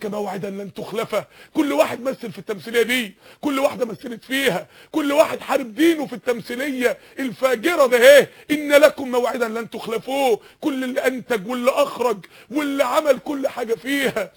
لك موعدا لن تخلفه. كل واحد مثل في التمثيلية دي كل واحدة مثلت فيها. كل واحد حارب دينه في التمثيلية الفاجرة ده. إيه؟ إن لكم موعدا لن تخلفوه. كل اللي أنتج واللي أخرج واللي عمل كل حاجة فيها.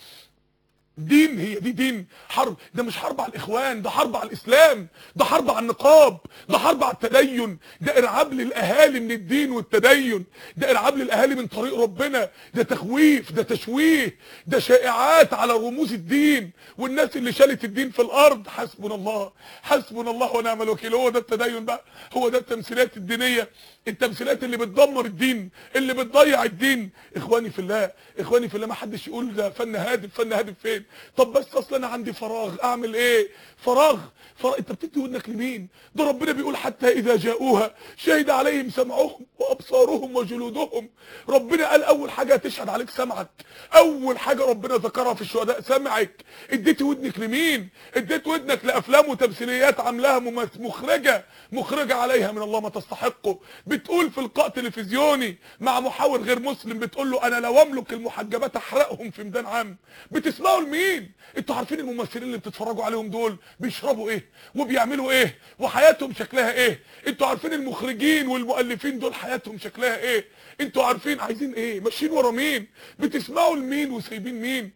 دين هي دي دين. حرب ده مش حرب على الإخوان ده حرب على الإسلام ده حرب على النقاب ده حرب على التدين. ده إرعاب للأهالي من الدين والتدين. ده إرعاب للأهالي من طريق ربنا. ده تخويف ده تشويه ده شائعات على رموز الدين. والناس اللي شالت الدين في الأرض حسبنا الله حسبنا الله ونعم الوكيل. هو ده التدين بقى هو ده التمثيلات الدينية. التمثيلات اللي بتدمر الدين اللي بتضيع الدين. إخواني في الله إخواني في الله ما حدش يقول ده فن هادف فن هادف فين؟ طب بس اصل أنا عندي فراغ اعمل إيه؟ فراغ فراغ انت بتدي ودنك لمين؟ ده ربنا بيقول حتى إذا جاءوها شهد عليهم سمعهم وأبصارهم وجلودهم. ربنا قال أول حاجة تشهد عليك سمعك. أول حاجة ربنا ذكرها في الشهداء سمعك. اديت ودنك لمين؟ اديت ودنك لأفلام وتمثيليات عاملاها مخرجة مخرجة عليها من الله ما تستحقه. بتقول في لقاء تلفزيوني مع محاور غير مسلم بتقول له أنا لو أملك المحجبات أحرقهم في ميدان عام. بتسمعوا لمين أنتوا عارفين الممثلين اللي بتتفرجوا عليهم دول بيشربوا إيه؟ وبيعملوا إيه؟ وحياتهم شكلها إيه؟ أنتوا عارفين المخرجين والمؤلفين دول حياتهم شكلها إيه؟ أنتوا عارفين عايزين إيه؟ ماشيين ورا مين؟ بتسمعوا لمين وسايبين مين؟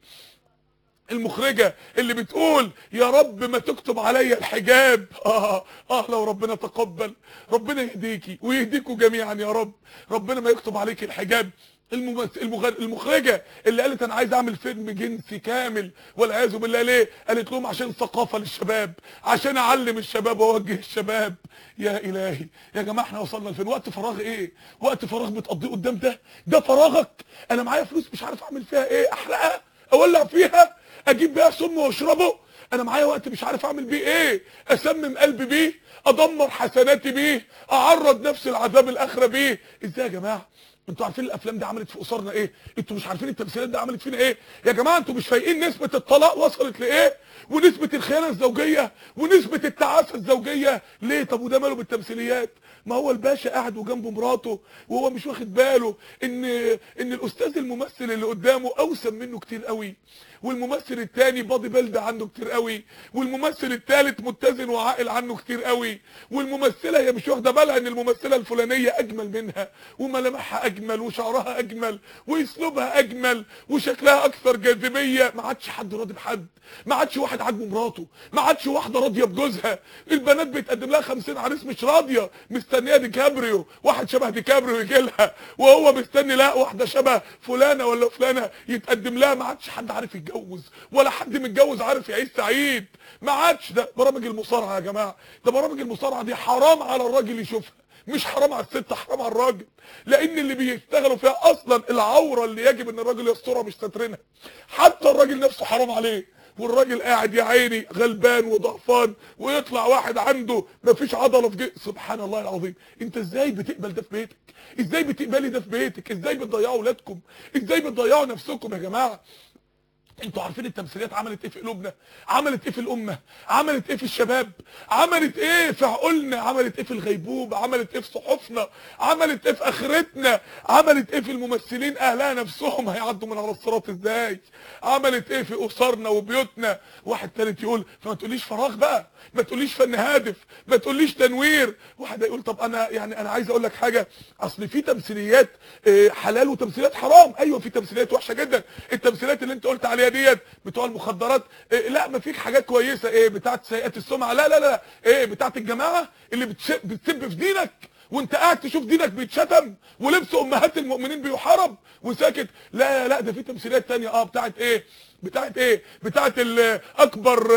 المخرجة اللي بتقول يا رب ما تكتب عليا الحجاب. آه آه لو ربنا تقبل. ربنا يهديكي ويهديكوا جميعا يا رب. ربنا ما يكتب عليك الحجاب. المخرجة اللي قالت أنا عايز أعمل فيلم جنسي كامل والعياذ بالله ليه؟ قالت لهم عشان ثقافة للشباب عشان أعلم الشباب وأوجه الشباب. يا إلهي يا جماعة إحنا وصلنا لفين؟ وقت فراغ إيه؟ وقت فراغ بتقضيه قدام ده؟ ده فراغك؟ أنا معايا فلوس مش عارف أعمل فيها إيه؟ أحرقها؟ أولع فيها؟ أجيب بيها سم وأشربه؟ أنا معايا وقت مش عارف أعمل بيه إيه؟ أسمم قلبي بيه؟ أدمر حسناتي بيه؟ أعرض نفسي لعذاب الآخرة بيه؟ إزاي يا جماعة؟ أنتوا عارفين الأفلام دي عملت في اسرنا إيه؟ أنتوا مش عارفين التمثيلات دي عملت فينا إيه؟ يا جماعة أنتوا مش فايقين نسبة الطلاق وصلت لإيه؟ ونسبة الخيانة الزوجية ونسبة التعاسه الزوجية. ليه؟ طب وده ماله بالتمثيليات؟ ما هو الباشا قاعد وجنبه مراته وهو مش واخد باله إن إن الأستاذ الممثل اللي قدامه أوسم منه كتير قوي. والممثل التاني بادي بيلد عنده كتير قوي. والممثل التالت متزن وعاقل عنه كتير قوي. والممثلة هي مش واخدة بالها إن الممثلة الفلانية أجمل منها وملامحها أجمل وشعرها أجمل وأسلوبها أجمل وشكلها أكثر جاذبية. ما عادش حد راضي بحد ما عادش واحد عاجبه مراته ما عادش واحدة راضية بجوزها. البنات بيتقدم لها 50 عريس مش راضية مستنية ديكابريو واحد شبه ديكابريو يجي لها وهو مستني لا واحدة شبه فلانة ولا فلانة يتقدم لها. ما عادش حد عارف يتجوز ولا حد متجوز عارف يعيش سعيد. ما عادش ده. برامج المصارعة يا جماعة ده برامج المصارعة دي حرام على الراجل يشوفها. مش حرام على الست حرام على الراجل. لأن اللي بيشتغلوا فيها أصلا العورة اللي يجب إن الراجل يسترها مش ساترينها حتى الراجل نفسه حرام عليه. والراجل قاعد يا عيني غلبان وضعفان ويطلع واحد عنده مفيش عضلة في جسمه سبحان الله العظيم. أنت إزاي بتقبل ده في بيتك؟ إزاي بتقبلي ده في بيتك؟ إزاي بتضيعوا أولادكم؟ إزاي بتضيعوا نفسكم يا جماعة؟ أنتوا عارفين التمثيليات عملت إيه في قلوبنا؟ عملت إيه في الأمة؟ عملت إيه في الشباب؟ عملت إيه في عقولنا؟ عملت إيه في الغيبوبه عملت إيه في صحفنا؟ عملت إيه في آخرتنا؟ عملت إيه في الممثلين؟ أهلها نفسهم هيعدوا من على الصراط إزاي؟ عملت إيه في أسرنا وبيوتنا؟ واحد تالت يقول فما تقوليش فراغ بقى ما تقوليش فن هادف ما تقوليش تنوير. واحد يقول طب أنا يعني أنا عايز أقول لك حاجة أصل في تمثيليات آه، حلال وتمثيليات حرام. أيوه في تمثيليات وحشة جدا. التمثيليات اللي أنت قلت عليها ديت بتوع المخدرات. آه، لا ما فيك حاجات كويسة. إيه بتاعت سيئات السمعة. لا لا لا. إيه بتاعت الجماعة اللي بتسب في دينك. وانت قاعد تشوف دينك بيتشتم ولبس أمهات المؤمنين بيحارب وساكت. لا لا ده في تمثيليات تانية. آه بتاعت إيه؟ بتاعت إيه؟ بتاعت ال- أكبر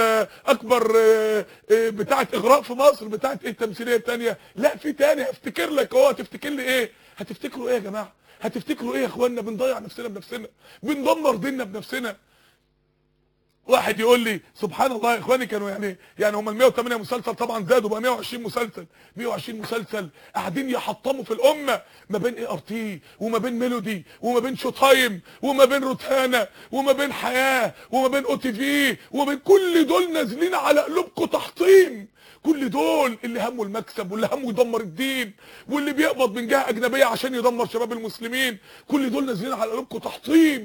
أكبر آه، آه، بتاعت إغراء في مصر. بتاعت إيه التمثيلية التانية؟ لا في تاني. هفتكر لك هو هتفتكر لي إيه؟ هتفتكروا إيه يا جماعة؟ هتفتكروا إيه يا اخوانا بنضيع نفسنا بنفسنا. بندمر ديننا بنفسنا. واحد يقول لي سبحان الله يا إخواني كانوا يعني يعني هم ال 108 مسلسل طبعا زادوا بقى 120 مسلسل 120 مسلسل قاعدين يحطموا في الأمة ما بين ART وما بين Melody وما بين Showtime وما بين روتانا وما بين حياة وما بين OTV وما بين كل دول نازلين على قلوبكم تحطيم. كل دول اللي همه المكسب واللي همه يدمر الدين واللي بيقبض من جهة أجنبية عشان يدمر شباب المسلمين كل دول نازلين على قلوبكم تحطيم.